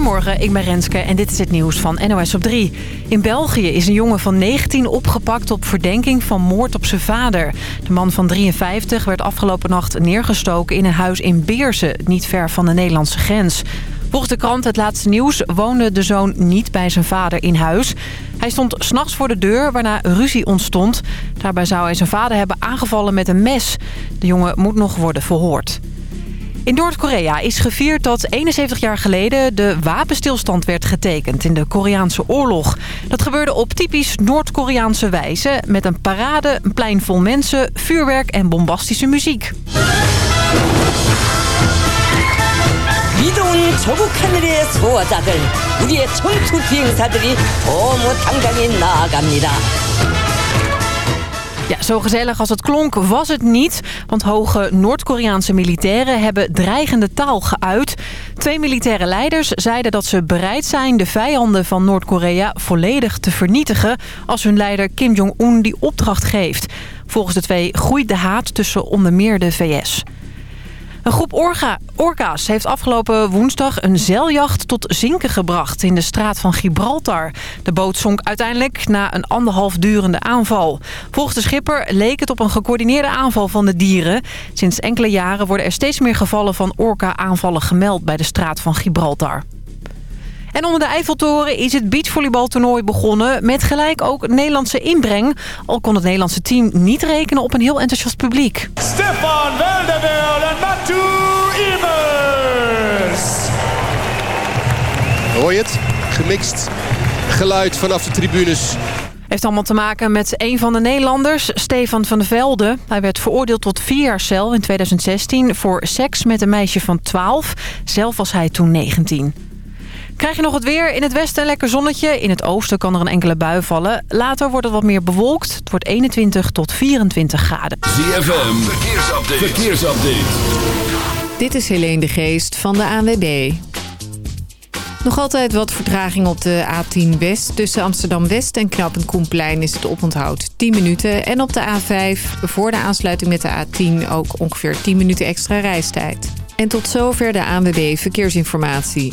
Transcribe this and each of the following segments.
Goedemorgen, ik ben Renske en dit is het nieuws van NOS op 3. In België is een jongen van 19 opgepakt op verdenking van moord op zijn vader. De man van 53 werd afgelopen nacht neergestoken in een huis in Beersen, niet ver van de Nederlandse grens. Volgens de krant Het Laatste Nieuws woonde de zoon niet bij zijn vader in huis. Hij stond s'nachts voor de deur waarna ruzie ontstond. Daarbij zou hij zijn vader hebben aangevallen met een mes. De jongen moet nog worden verhoord. In Noord-Korea is gevierd dat 71 jaar geleden de wapenstilstand werd getekend in de Koreaanse oorlog. Dat gebeurde op typisch Noord-Koreaanse wijze met een parade, een plein vol mensen, vuurwerk en bombastische muziek. 미도운 저국 하늘의 소화자들 우리의 청투 비행사들이 너무 당당히 나아갑니다. Ja, zo gezellig als het klonk was het niet. Want hoge Noord-Koreaanse militairen hebben dreigende taal geuit. Twee militaire leiders zeiden dat ze bereid zijn de vijanden van Noord-Korea volledig te vernietigen... als hun leider Kim Jong-un die opdracht geeft. Volgens de twee groeit de haat tussen onder meer de VS. Een groep orka's heeft afgelopen woensdag een zeiljacht tot zinken gebracht in de straat van Gibraltar. De boot zonk uiteindelijk na een anderhalf durende aanval. Volgens de schipper leek het op een gecoördineerde aanval van de dieren. Sinds enkele jaren worden er steeds meer gevallen van orka-aanvallen gemeld bij de straat van Gibraltar. En onder de Eiffeltoren is het beachvolleybaltoernooi begonnen... met gelijk ook Nederlandse inbreng. Al kon het Nederlandse team niet rekenen op een heel enthousiast publiek. Stefan Welderbel en Matu Ibers. Hoor je het? Gemixt geluid vanaf de tribunes. Heeft allemaal te maken met een van de Nederlanders, Stefan van der Velde. Hij werd veroordeeld tot vier jaar cel in 2016 voor seks met een meisje van 12. Zelf was hij toen 19. Krijg je nog het weer? In het westen een lekker zonnetje. In het oosten kan er een enkele bui vallen. Later wordt het wat meer bewolkt. Het wordt 21 tot 24 graden. ZFM, verkeersupdate. verkeersupdate. Dit is Helene de Geest van de ANWB. Nog altijd wat vertraging op de A10 West. Tussen Amsterdam-West en Knappend Koenplein is het oponthoud 10 minuten. En op de A5 voor de aansluiting met de A10 ook ongeveer 10 minuten extra reistijd. En tot zover de ANWB Verkeersinformatie.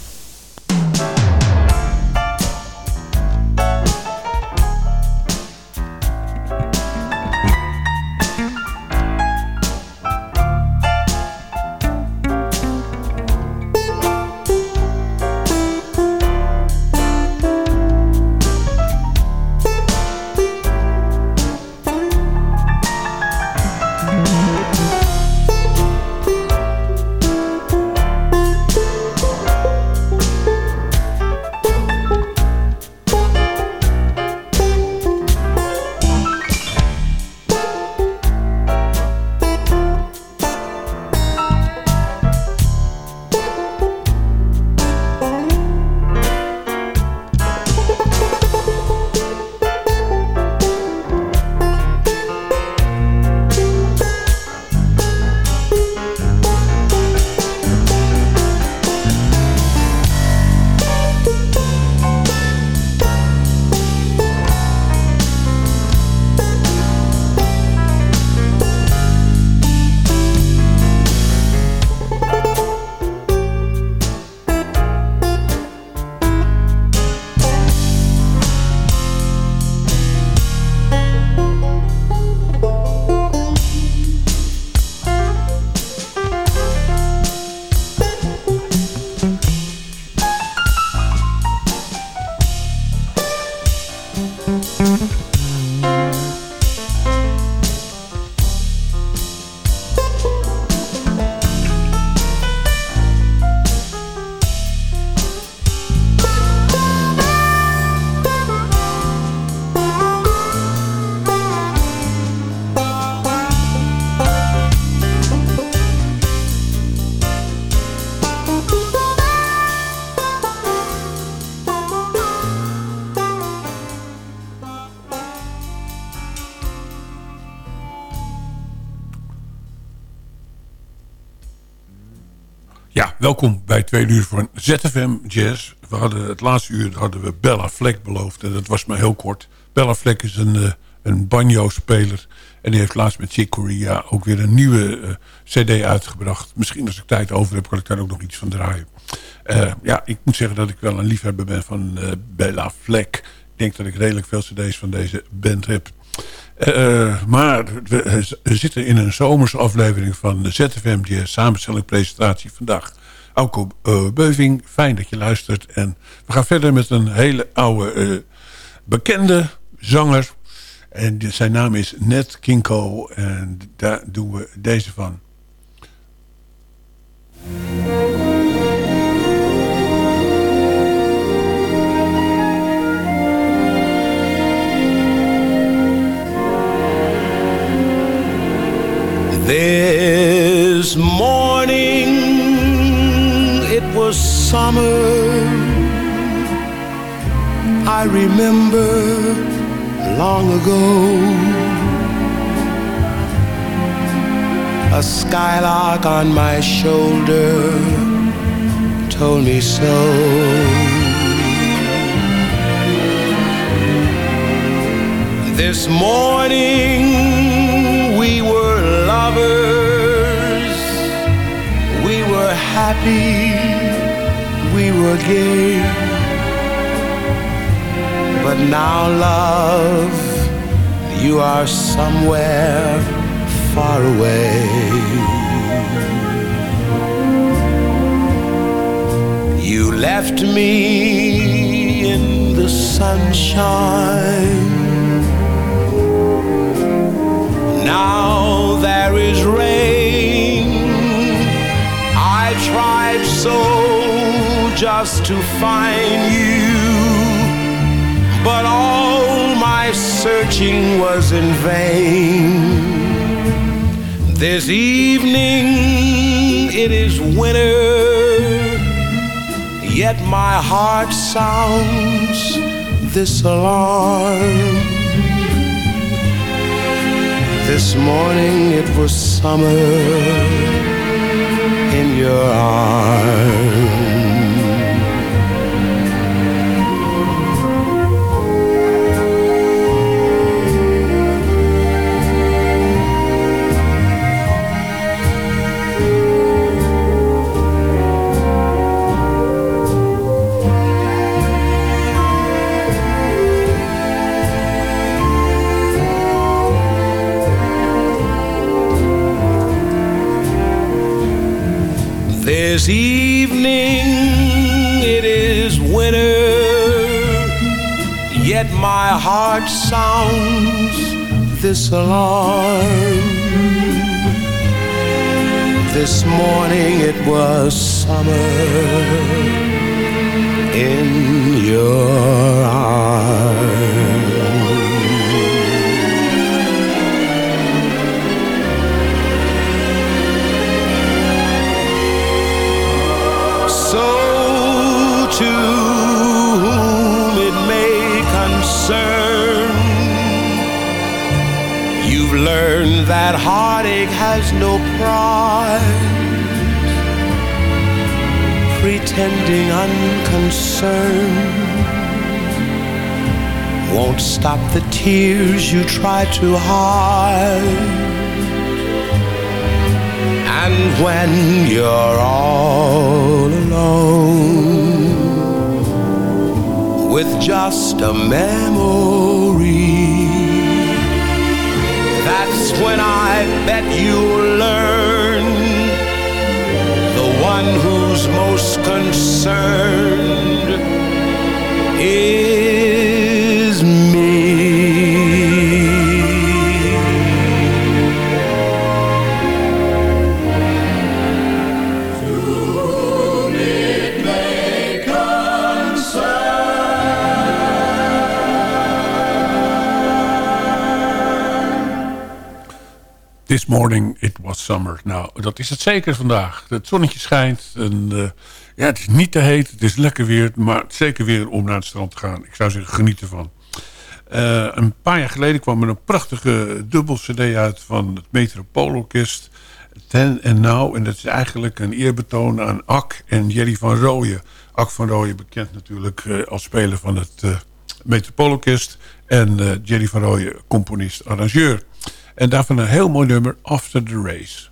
Bij twee uur van ZFM Jazz. We hadden het laatste uur hadden we Bella Fleck beloofd en dat was maar heel kort. Bella Fleck is een, uh, een banjo-speler. En die heeft laatst met Chick Corea ook weer een nieuwe eh, cd uitgebracht. Misschien als ik tijd over heb, kan ik daar ook nog iets van draaien. Eh, ja, ik moet zeggen dat ik wel een liefhebber ben van Bella Fleck. Ik denk dat ik redelijk veel cd's van deze band heb. Maar we, we zitten in een zomerse aflevering van de ZFM Jazz samenstelling presentatie vandaag. Auko eh, Beuving, fijn dat je luistert. En we gaan verder met een hele oude eh, bekende zanger. En zijn naam is Ned Kinko. En daar doen we deze van. Remember long ago. A skylark on my shoulder told me so. This morning we were lovers. We were happy. We were gay. But now, love, you are somewhere far away. You left me in the sunshine. Now there is rain. I tried so just to find you, but all my searching was in vain. This evening it is winter, yet my heart sounds this alarm. This morning it was summer in your arms. Heart sounds this alarm. This morning it was summer in your that heartache has no pride. Pretending unconcerned won't stop the tears you try to hide. And when you're all alone with just a memory, when I bet you'll learn. The one who's most concerned is This morning it was summer. Nou, dat is het zeker vandaag. Het zonnetje schijnt. En, eh, ja, het is niet te heet. Het is lekker weer. Maar zeker weer om naar het strand te gaan. Ik zou zeggen, geniet ervan. Eh, een paar jaar geleden kwam er een prachtige dubbel cd uit... van het Metropoolorkest. Ten en Now. En dat is eigenlijk een eerbetoon aan Ak en Jerry van Rooyen. Ak van Rooyen bekend natuurlijk eh, als speler van het uh. En Jerry van Rooyen, componist, arrangeur. En daarvan een heel mooi nummer, After the Race.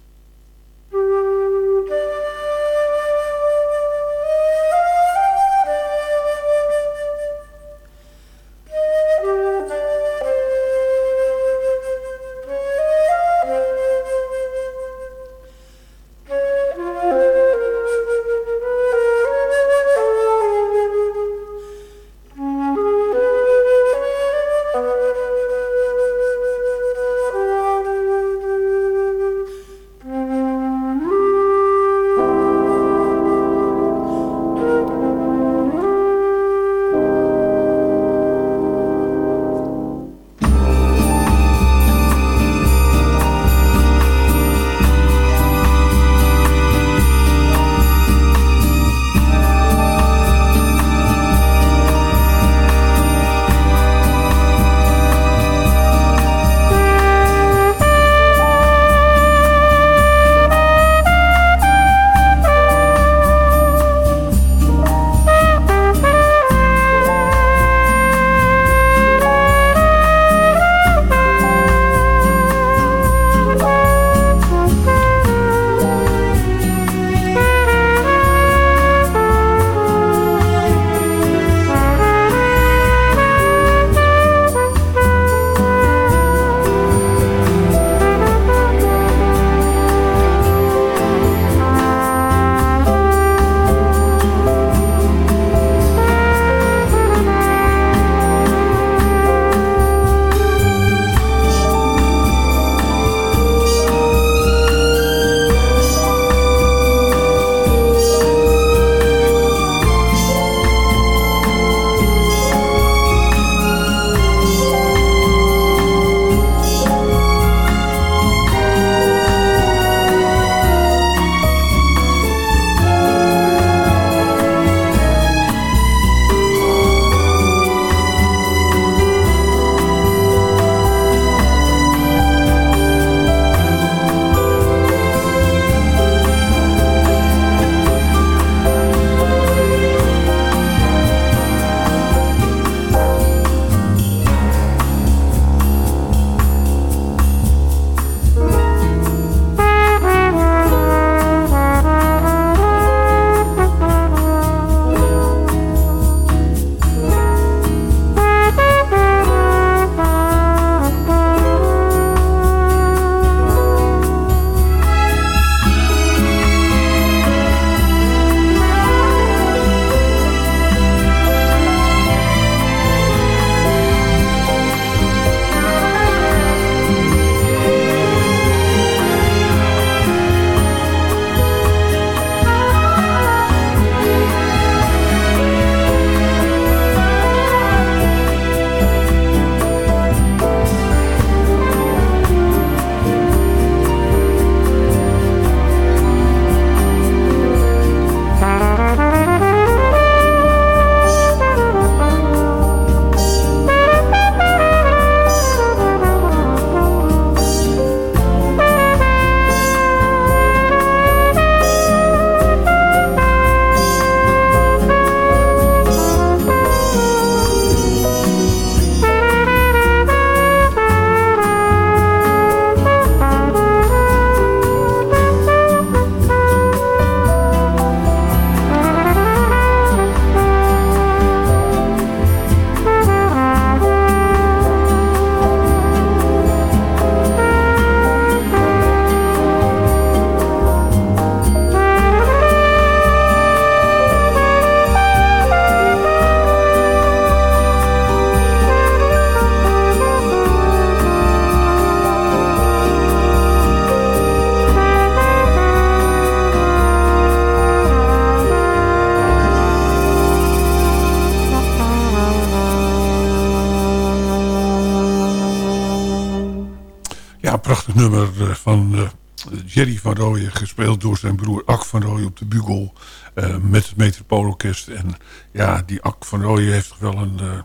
Jerry van Rooyen, gespeeld door zijn broer Ak van Rooyen op de bugel. Uh, met het Metropoolorkest. En ja, die Ak van Rooyen heeft wel een, uh,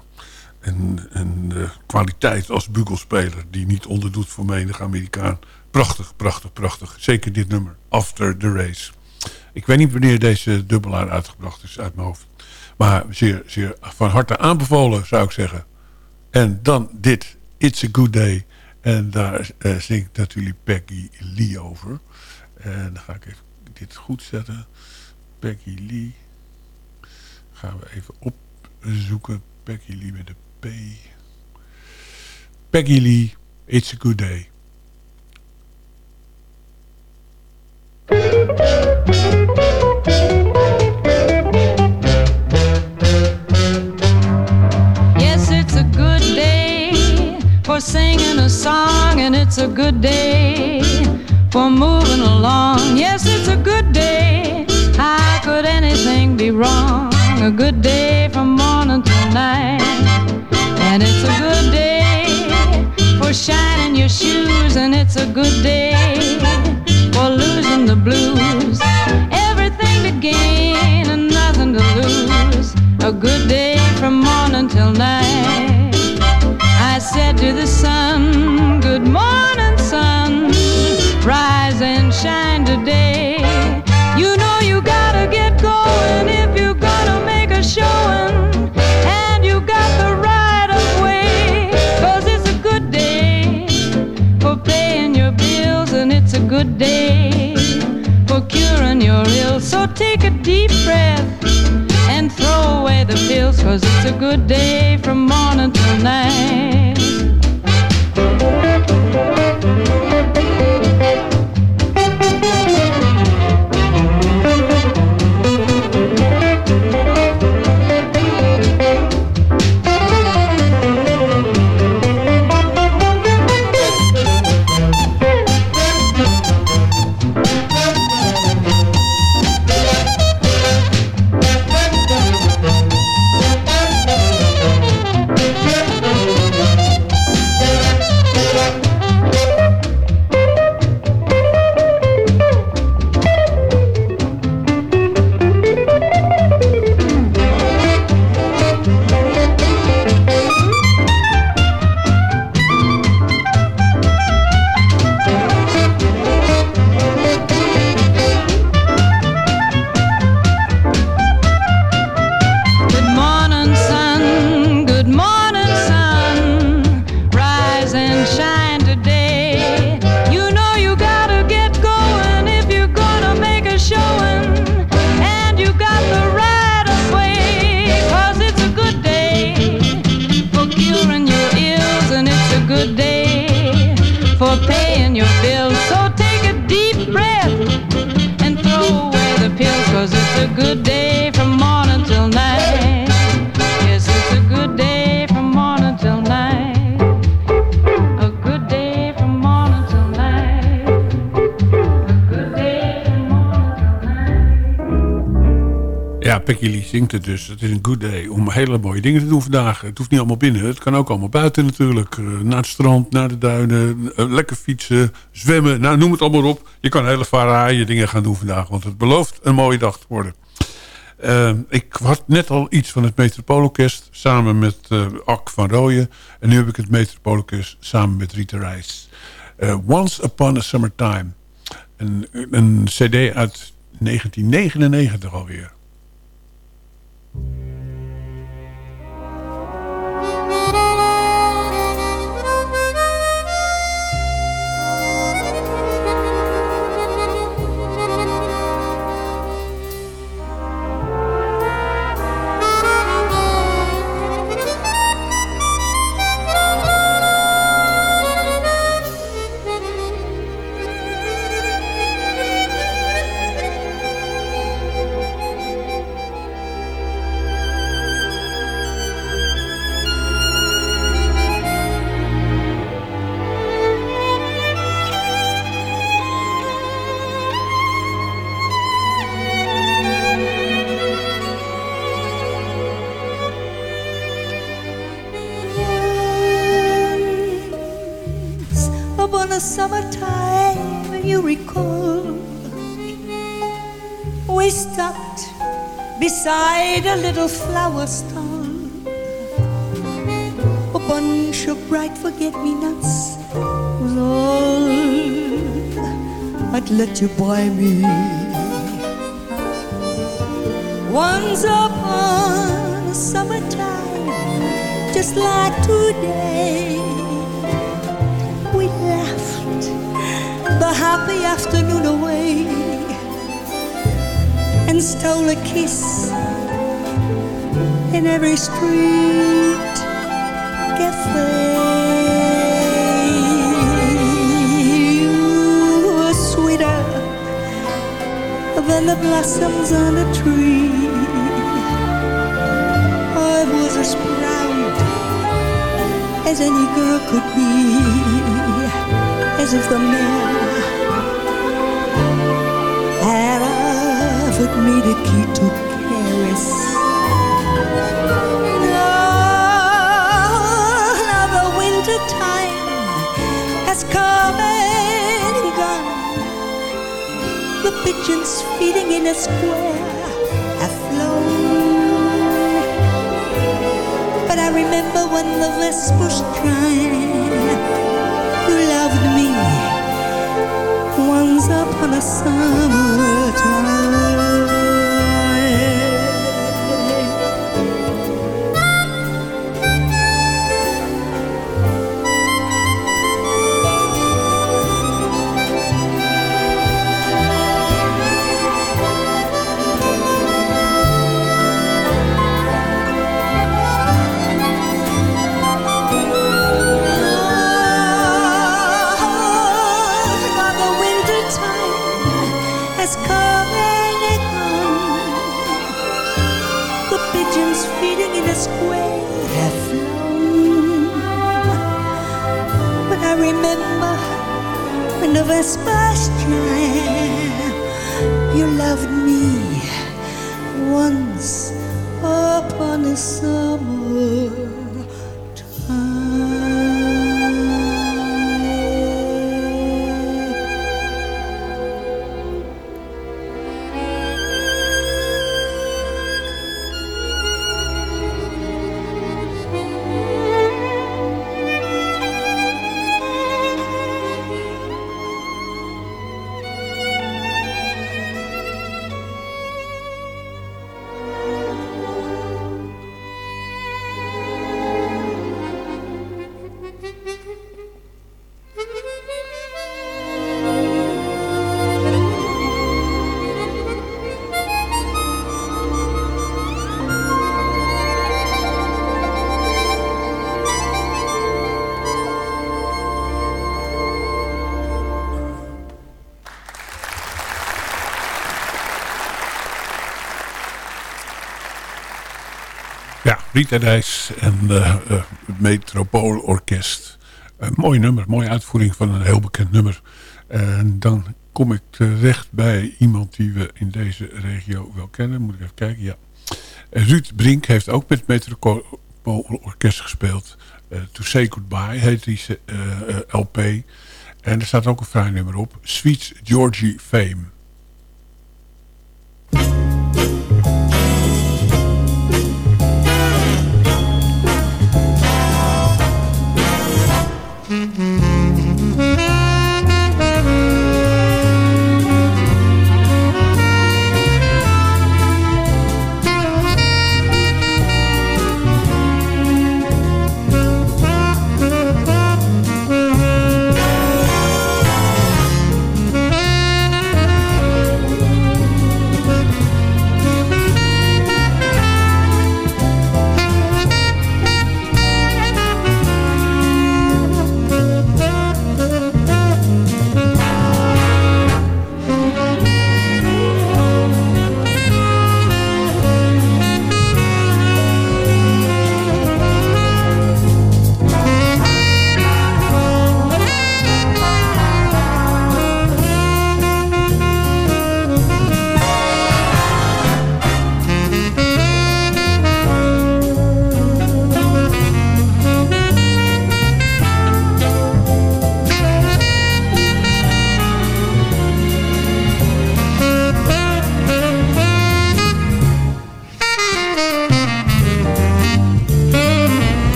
een, een uh, kwaliteit als bugelspeler... die niet onderdoet voor menig Amerikaan. Prachtig, prachtig, prachtig. Zeker dit nummer, After the Race. Ik weet niet wanneer deze dubbelaar uitgebracht is uit mijn hoofd. Maar zeer, zeer van harte aanbevolen, zou ik zeggen. En dan dit, It's a Good Day. En daar uh, zingt natuurlijk Peggy Lee over. En dan ga ik even dit goed zetten. Peggy Lee. Gaan we even opzoeken. Peggy Lee met de P. Peggy Lee, It's a Good Day. Yes, it's a good day for singing a song, and it's a good day for moving along. Yes, it's a good day. How could anything be wrong? A good day from morning till night. And it's a good day for shining your shoes, and it's a good day for losing the blues. Everything to gain and nothing to lose. A good day from morning till night. I said to the sun, Good morning, sun. Rise and shine today. You know you gotta get going if you're gonna make a showing. And you got the right of way. Cause it's a good day for paying your bills, and it's a good day for curing your ills. So take a deep breath and throw away the pills, cause it's a good day from morning till night. Música dus. Het is een good day om hele mooie dingen te doen vandaag. Het hoeft niet allemaal binnen. Het kan ook allemaal buiten natuurlijk. Eh, naar het strand, naar de duinen. eh, lekker fietsen, zwemmen. Nou, noem het allemaal op. Je kan hele fraaie dingen gaan doen vandaag. Want het belooft een mooie dag te worden. Eh, ik had net al iets van het Metropoolorkest samen met eh Ak van Rooyen. En nu heb ik het Metropoolorkest samen met Rita Reis. Once Upon a Summertime. Een, een cd uit 1999 alweer. Thank you. Little flower stall. A bunch of bright forget-me-nots was all I'd let you buy me. Once upon a summertime, just like today. We laughed the happy afternoon away and stole a kiss in every street cafe. You were sweeter than the blossoms on a tree. I was as proud as any girl could be, as if the man had offered me the key to pigeons feeding in a square have flown. But I remember when the vespers chime, you loved me once upon a summertime. Chime, you loved me once upon a summer. Rita Reis en eh, eh, het Metropoolorkest. Een mooi nummer, mooie uitvoering van een heel bekend nummer. En dan kom ik terecht bij iemand die we in deze regio wel kennen. Moet ik even kijken, ja. Eh, Ruud Brink heeft ook met het Metropoolorkest gespeeld. To Say Goodbye heet die LP. En er staat ook een fraai nummer op. Sweet Georgie Fame.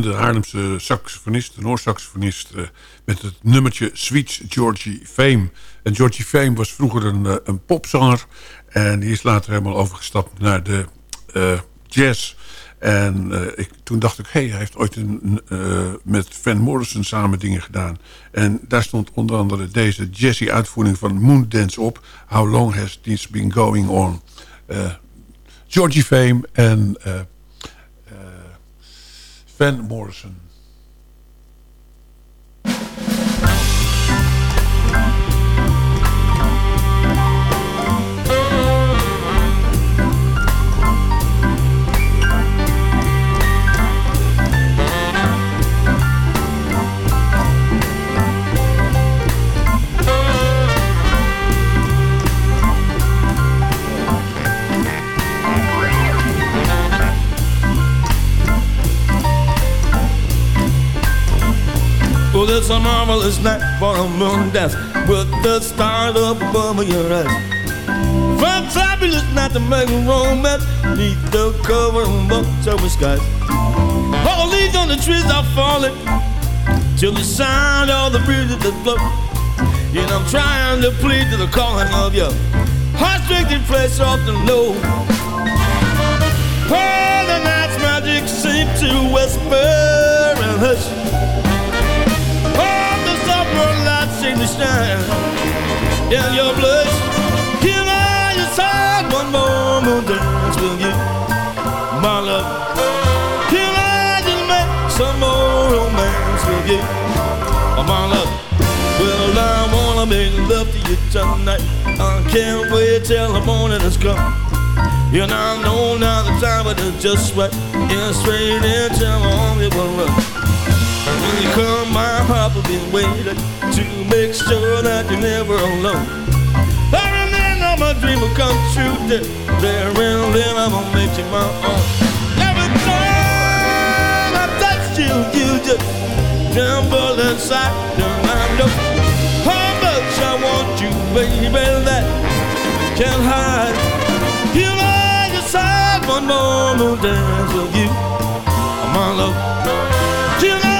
Bekende Haarlemse saxofonist, Noor-saxofonist... eh, met het nummertje Sweet Georgie Fame. En Georgie Fame was vroeger een, eh, een popzanger... en die is later helemaal overgestapt naar de eh, jazz... En ik, toen dacht ik, hé, hey, hij heeft ooit een, met Van Morrison samen dingen gedaan. En daar stond onder andere deze jazzy uitvoering van Moondance op. How long has this been going on? Georgie Fame en Van Morrison. Well, it's a marvelous night for a moon dance with the stars above your head. From fabulous night to make romance neath the cover of October skies. All the leaves on the trees are falling till the sound of the breezes that blow. And I'm trying to plead to the calling of your heart-stricken flesh soft and low. Oh, the night's magic seems to whisper and hush. Seem to shine your blush. Here I inside one more moon dance with you, my love. Here I just make some more romance with you, oh, my love. Well, I wanna make love to you tonight. I can't wait till the morning has come. And I know now the time, but it's just right. And straight into my arms it will run. When you come, my heart will be waiting to make sure that you're never alone. I remember my dream will come true. There and then I'm gonna make you my own. Every time I touch you, you just tremble inside. And I know how much I want you, baby. That can't hide. You I decide one more dance with you, my love. Tonight just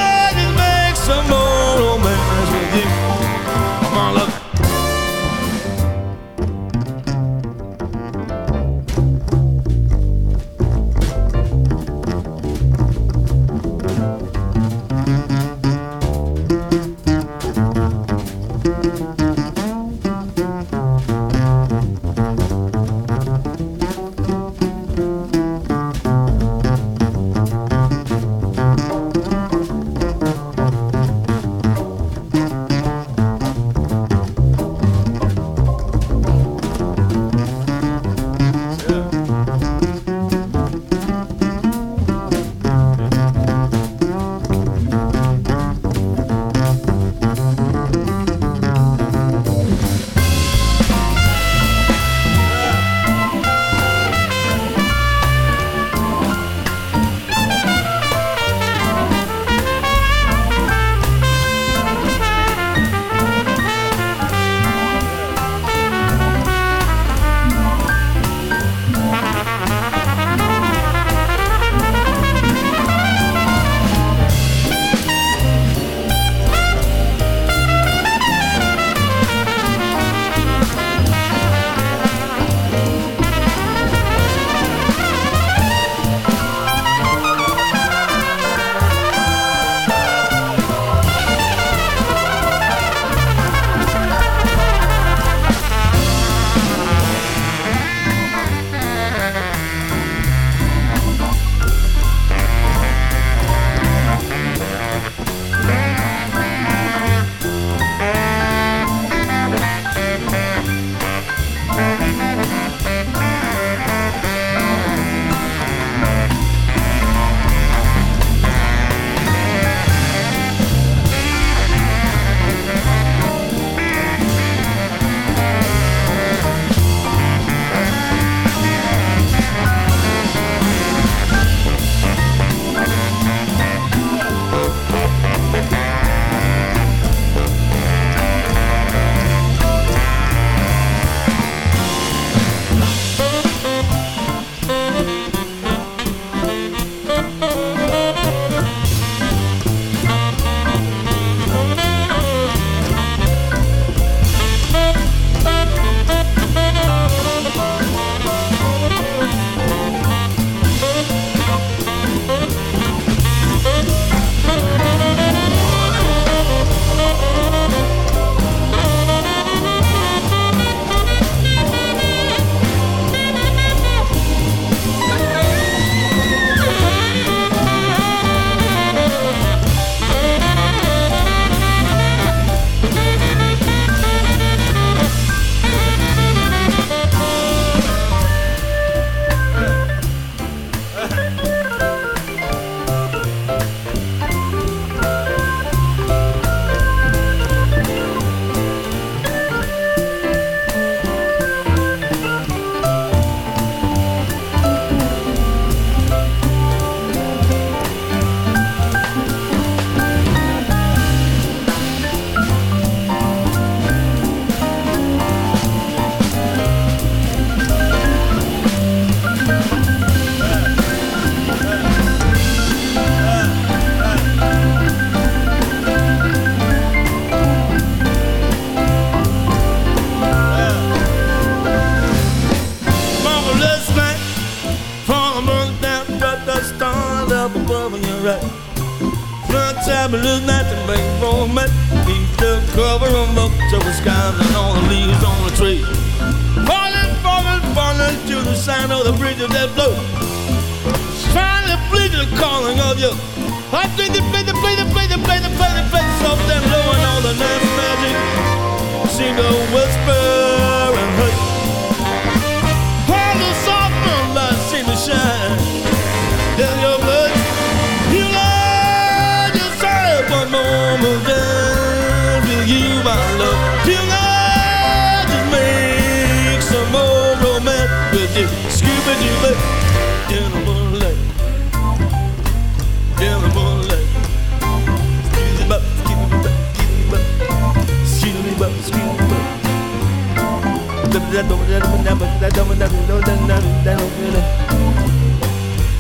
the bridge of that blow. Finally, please the calling of you. I think the, the, the, the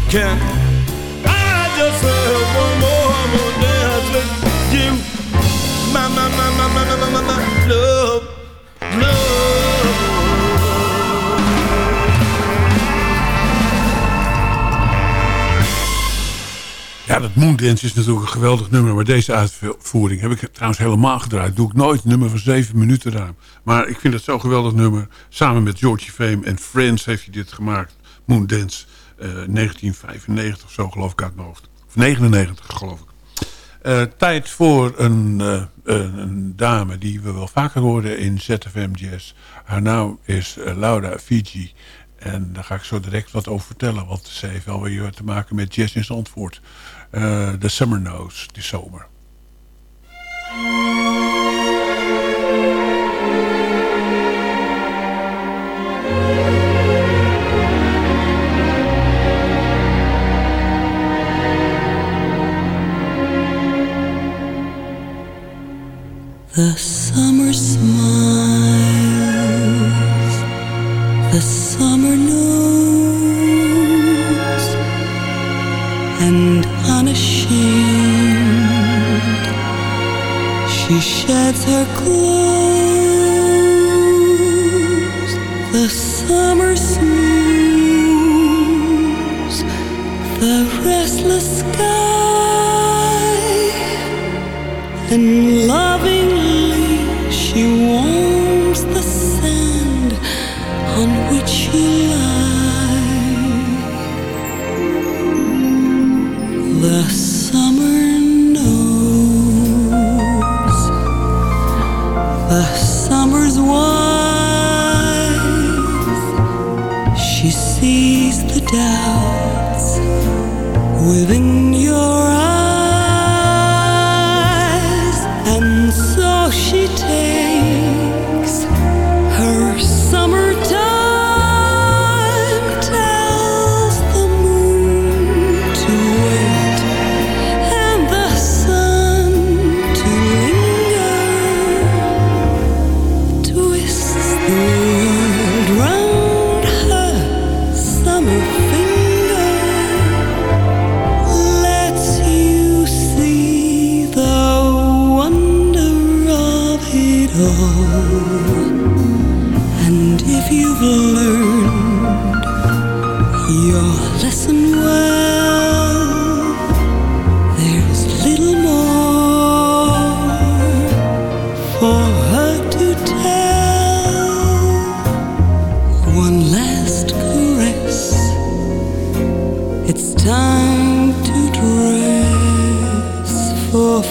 can I just have one more, dance with you? My, my, my, my, my, my, my, love. Ja, dat Moondance is natuurlijk een geweldig nummer. Maar deze uitvoering heb ik trouwens helemaal gedraaid. Doe ik nooit een nummer van zeven minuten ruim. Maar ik vind het zo'n geweldig nummer. Samen met Georgie Fame en Friends heeft hij dit gemaakt. Moondance. eh 1995 of zo geloof ik uit mijn hoofd. Of 99 geloof ik. Eh, tijd voor een, eh, een, een dame die we wel vaker horen in ZFM Jazz. Haar naam is eh, Laura Fiji. En daar ga ik zo direct wat over vertellen. Want ze heeft wel weer te maken met jazz in Zandvoort. Eh Eh, de Summer Knows, de zomer. The summer smiles, the summer knows, her close It's time to dress for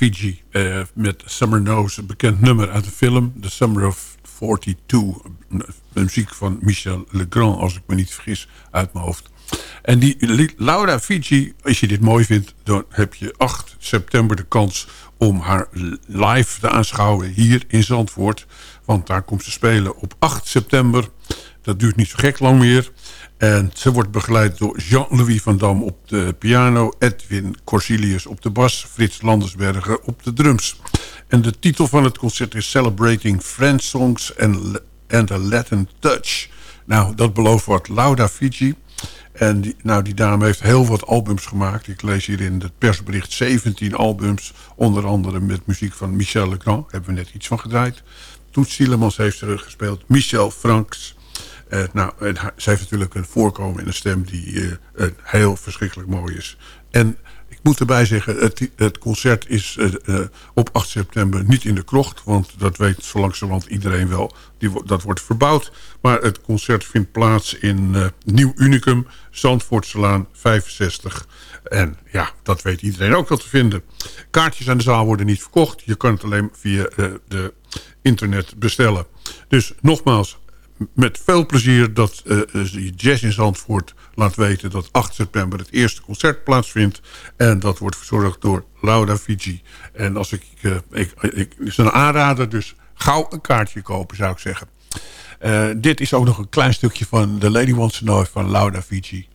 Fiji eh, met Summer Knows, een bekend nummer uit de film The Summer of 42. Een muziek van Michel Legrand, als ik me niet vergis, uit mijn hoofd. En die Laura Fiji, als je dit mooi vindt... dan heb je 8 september de kans om haar live te aanschouwen hier in Zandvoort. Want daar komt ze spelen op 8 september. Dat duurt niet zo gek lang meer. En ze wordt begeleid door Jean-Louis van Dam op de piano... Edwin Corsilius op de bas, Frits Landersberger op de drums. En de titel van het concert is Celebrating French Songs and, and a Latin Touch. Nou, dat belooft wat. Lauda Fiji. En die, nou, die dame heeft heel wat albums gemaakt. Ik lees hier in het persbericht 17 albums. Onder andere met muziek van Michel Legrand. Hebben we net iets van gedraaid. Toets Tielemans heeft er gespeeld. Michel Franks. Eh, nou, zij heeft natuurlijk een voorkomen en een stem die eh, heel verschrikkelijk mooi is. En ik moet erbij zeggen, het, het concert is eh, op 8 september niet in de krocht. Want dat weet zo langzamerhand iedereen wel. Die, dat wordt verbouwd. Maar het concert vindt plaats in Nieuw Unicum, Zandvoortselaan 65. En ja, dat weet iedereen ook wel te vinden. Kaartjes aan de zaal worden niet verkocht. Je kan het alleen via de internet bestellen. Dus nogmaals, met veel plezier dat eh, Jazz in Zandvoort laat weten... dat 8 september het eerste concert plaatsvindt. En dat wordt verzorgd door Laura Fiji. En als ik, eh, ik, ik, is een aanrader, dus gauw een kaartje kopen, zou ik zeggen. Dit is ook nog een klein stukje van The Lady Wants to Know van Laura Fiji.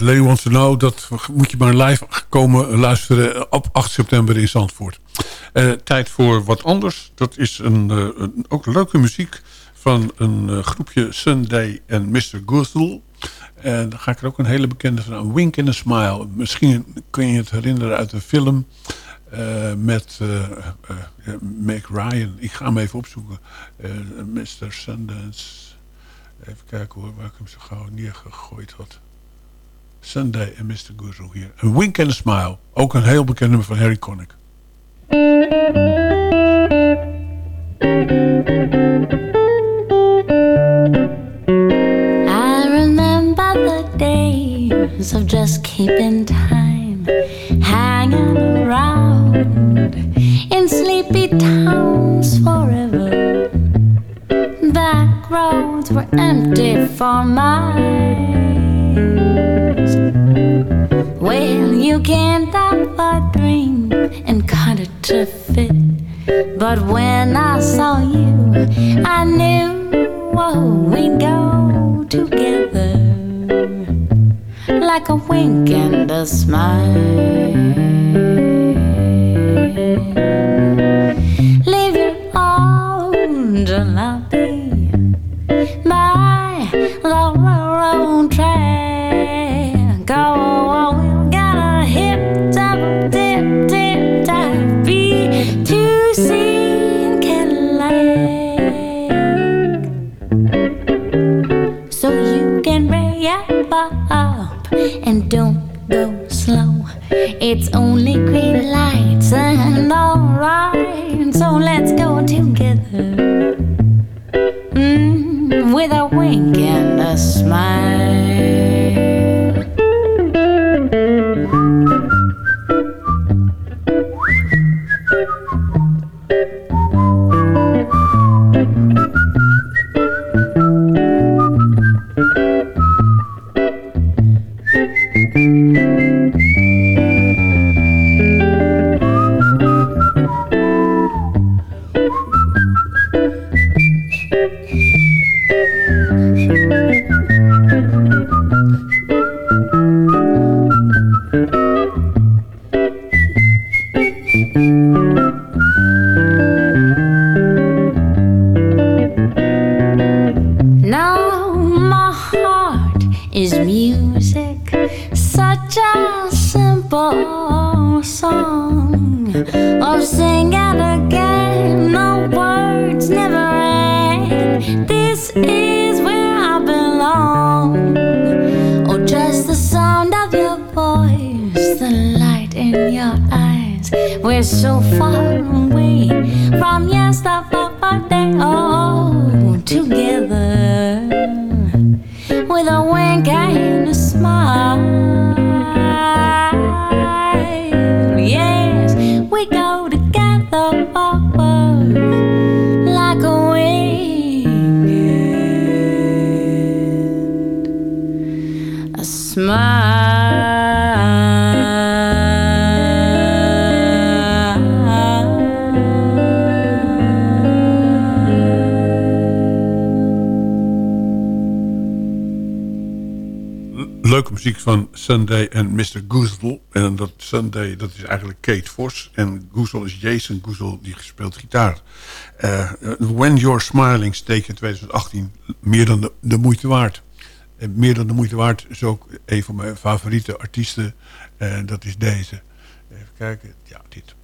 Lady Wants to Know, dat moet je maar live komen luisteren op 8 september in Zandvoort. Eh, tijd voor wat anders. Dat is een, eh, ook leuke muziek van een eh, groepje Sunday en Mr. Goodall. En dan ga ik er ook een hele bekende van, een Wink and a Smile. Misschien kun je het herinneren uit een film met Meg Ryan. Ik ga hem even opzoeken. Mr. Sundance. Even kijken waar ik hem zo gauw neergegooid had. Sunday en Mr. Guru hier. Een Wink and a Smile. Ook een heel bekend nummer van Harry Connick. I remember the days of just keeping time, hanging around in sleepy towns forever. Back roads were empty for miles. Well, you can't stop a dream and cut it to fit. But when I saw you, I knew oh, we'd go together like a wink and a smile. Leave your own jalopy by the railroad track. It's only green lights and alright, so let's go together. Mm, with a wink and a smile. Mr. Goezel. En dat Sunday, dat is eigenlijk Kate Vos. En Goezel is Jason Goezel, die speelt gitaar. Eh, When You're Smiling steken 2018 meer dan de, moeite waard. En meer dan de moeite waard is ook een van mijn favoriete artiesten. En dat is deze. Even kijken. Ja, dit.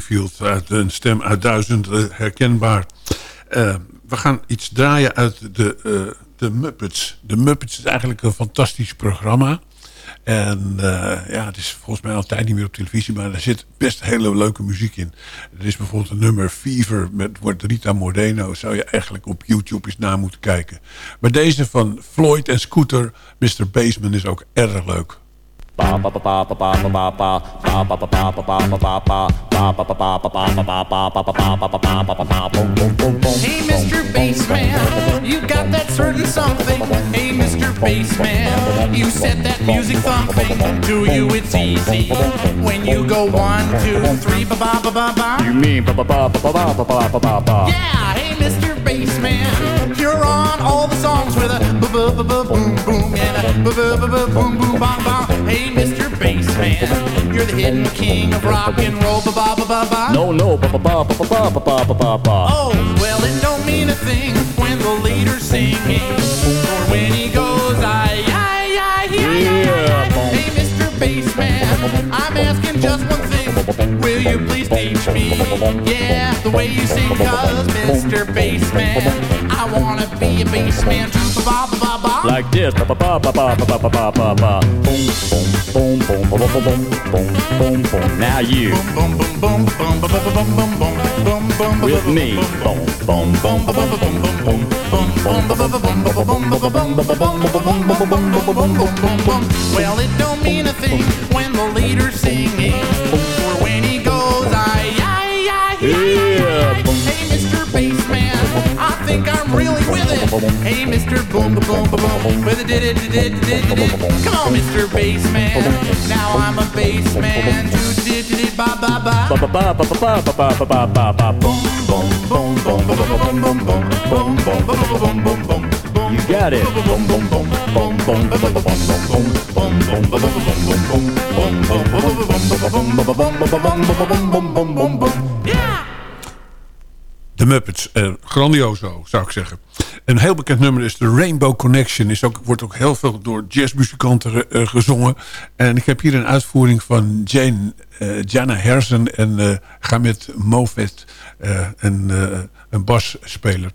Springfield uit een stem uit duizenden eh, herkenbaar. Eh, we gaan iets draaien uit de, eh, de Muppets. De Muppets is eigenlijk een fantastisch programma. En ja, het is volgens mij altijd niet meer op televisie, maar er zit best hele leuke muziek in. Er is bijvoorbeeld een nummer Fever met wordt Rita Moreno. Zou je eigenlijk op YouTube eens na moeten kijken. Maar deze van Floyd en Scooter, Mr. Baseman, is ook erg leuk. Hey, Mr. Bassman, you got that certain something. Hey, Mr. Bassman, you set that music thumping. To you, it's easy. When you go one, two, three, ba ba ba ba ba. Ba You mean ba ba ba ba ba ba ba ba ba ba? Ba Yeah, hey, Mr. Bassman, you're on all the songs with a ba boom boom and a ba ba ba boom boom bang bang. Hey, Mr. Bassman, you're the hidden king of rock and roll. Ba ba ba ba ba. No, no, ba ba ba ba ba ba ba ba ba ba. Oh, well, it don't mean a thing when the leader's singing. Or when he goes, I, I, I, Yeah, Hey, Bassman, I'm asking just one thing. Will you please teach me? Yeah, the way you sing, cause Mr. Bassman, I wanna be a bassman too. Ba ba ba ba. Like this, ba ba ba ba ba ba ba ba ba ba. Boom, boom, boom, boom, boom, boom, boom, boom, boom. Now you. Boom, boom, boom, boom, boom, boom, boom, boom, boom, boom, boom, With me. Boom, boom, boom, boom, boom, boom, boom, boom, boom. Well, it don't mean a thing when the leader's singing, or when he goes, I, I, I, Yeah, boom. Hey, Mr. Bassman, I think I'm really with it. Hey, Mr. Boom, boom, boom, boom, boom, with it, did it, did it, did it, did it. Come on, Mr. Bassman, now I'm a bassman. Do, did, did, did, ba, ba, ba. Ba ba ba ba ba ba ba ba ba ba ba. Boom, boom, boom, boom, boom, boom, boom, boom, boom, boom, boom, boom, boom, boom. You got it. Boom, boom, you got it. Yeah! De Muppets. Eh, grandioso, zou ik zeggen. Een heel bekend nummer is de Rainbow Connection. Is ook, wordt ook heel veel door jazzmuzikanten eh, gezongen. En ik heb hier een uitvoering van Jane, eh, Jana Hersen en eh Gamet Movet. een, een basspeler.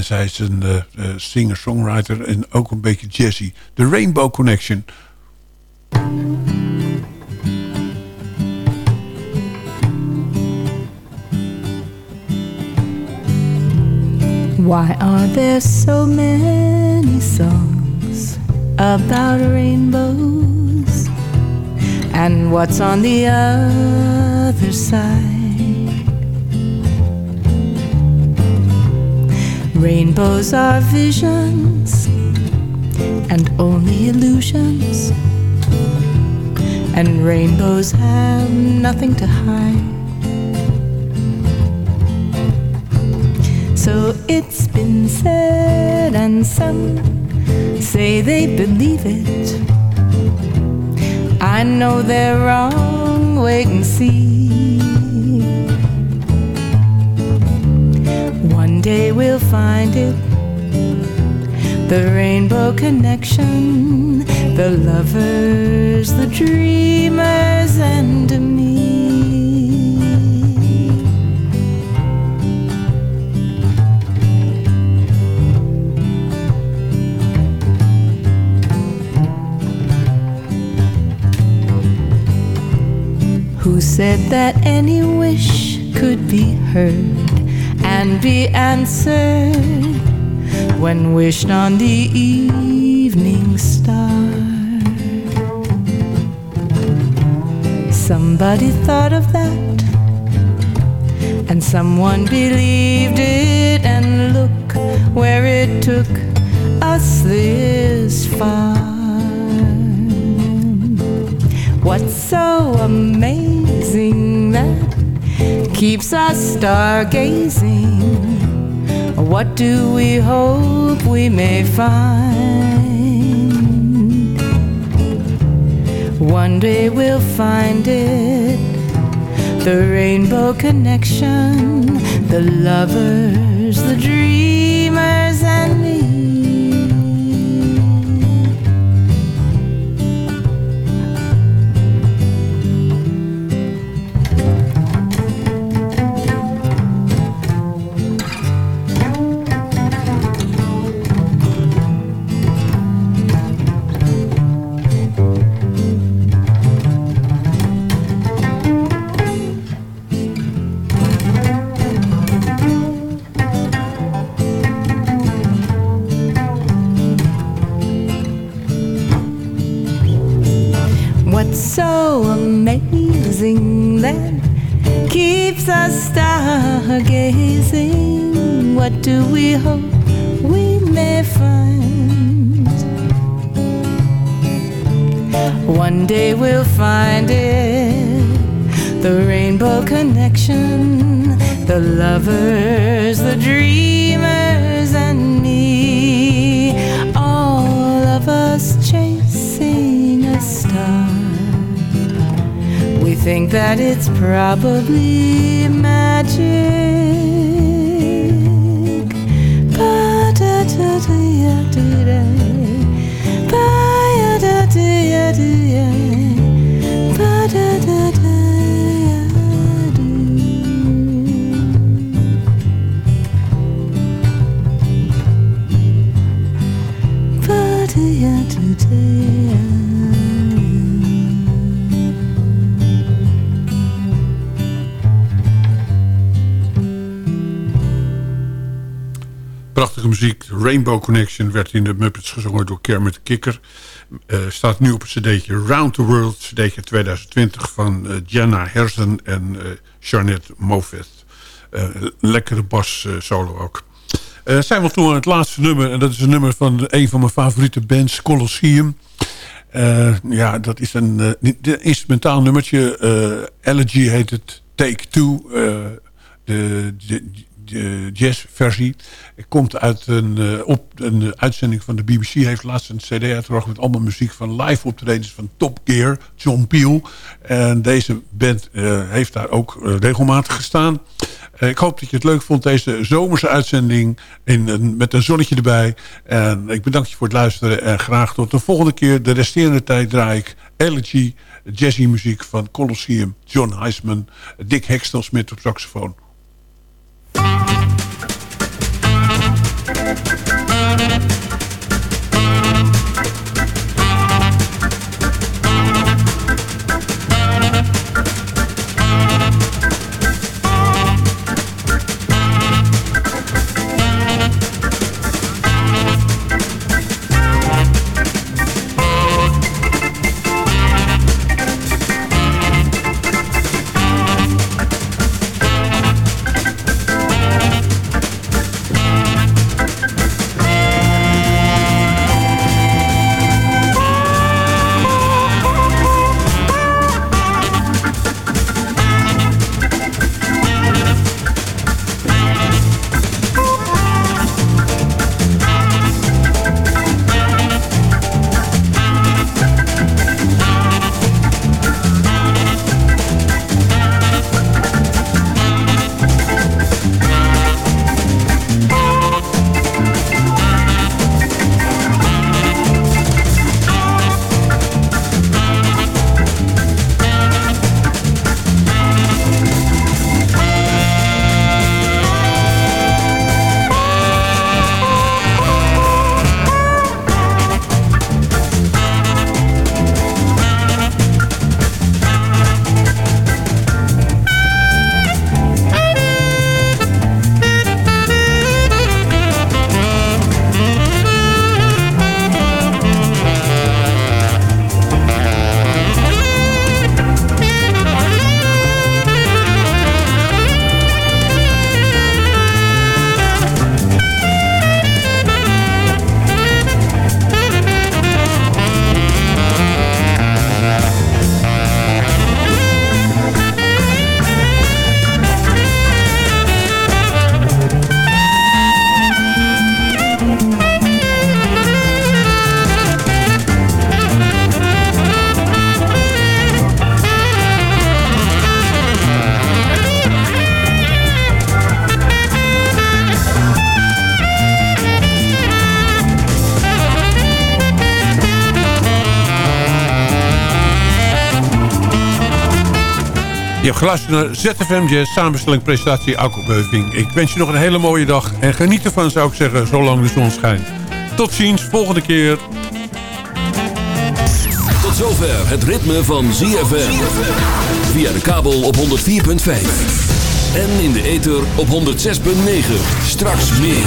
Zij is een singer-songwriter en ook een beetje jazzy. De Rainbow Connection. Why are there so many songs about rainbows? And what's on the other side? Rainbows are visions and only illusions. And rainbows have nothing to hide. So it's been said, and some say they believe it. I know they're wrong, wait and see. One day we'll find it the rainbow connection, the lovers, the dreamers, and me. Said that any wish could be heard and be answered when wished on the evening star? Somebody thought of that, and someone believed it, and look where it took us this far. What's so amazing that keeps us stargazing? What do we hope we may find? One day we'll find it the rainbow connection, the lovers, the dreamers, it's probably Rainbow Connection werd in de Muppets gezongen door Kermit de Kikker. Eh, staat nu op het cd'tje Round the World, cd'tje 2020 van eh, Jenna Herzen en Moffat. Eh, lekkere bas solo ook. Zijn we toe aan het laatste nummer. En dat is een nummer van een van mijn favoriete bands, Colosseum. Ja, dat is een instrumentaal nummertje. Elegy heet het. Take Two. de, de jazzversie. Het komt uit een, eh, op, een uitzending van de BBC. heeft laatst een cd uitgebracht met allemaal muziek van live optredens van Top Gear. John Peel. En deze band eh, heeft daar ook eh, regelmatig gestaan. Eh, ik hoop dat je het leuk vond, deze zomerse uitzending in, een- met een zonnetje erbij. En ik bedank je voor het luisteren en graag tot de volgende keer. De resterende tijd draai ik Elegy, jazzy muziek van Colosseum, John Heisman, Dick Hextelsmith op saxofoon. Je hebt geluisterd naar ZFM Jazz, samenstelling, presentatie, Alko Beuving. Ik wens je nog een hele mooie dag en geniet ervan zou ik zeggen, zolang de zon schijnt. Tot ziens, volgende keer. Tot zover het ritme van ZFM. Via de kabel op 104.5. En in de ether op 106.9. Straks meer.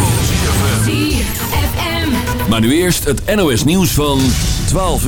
Maar nu eerst het NOS nieuws van 12 uur.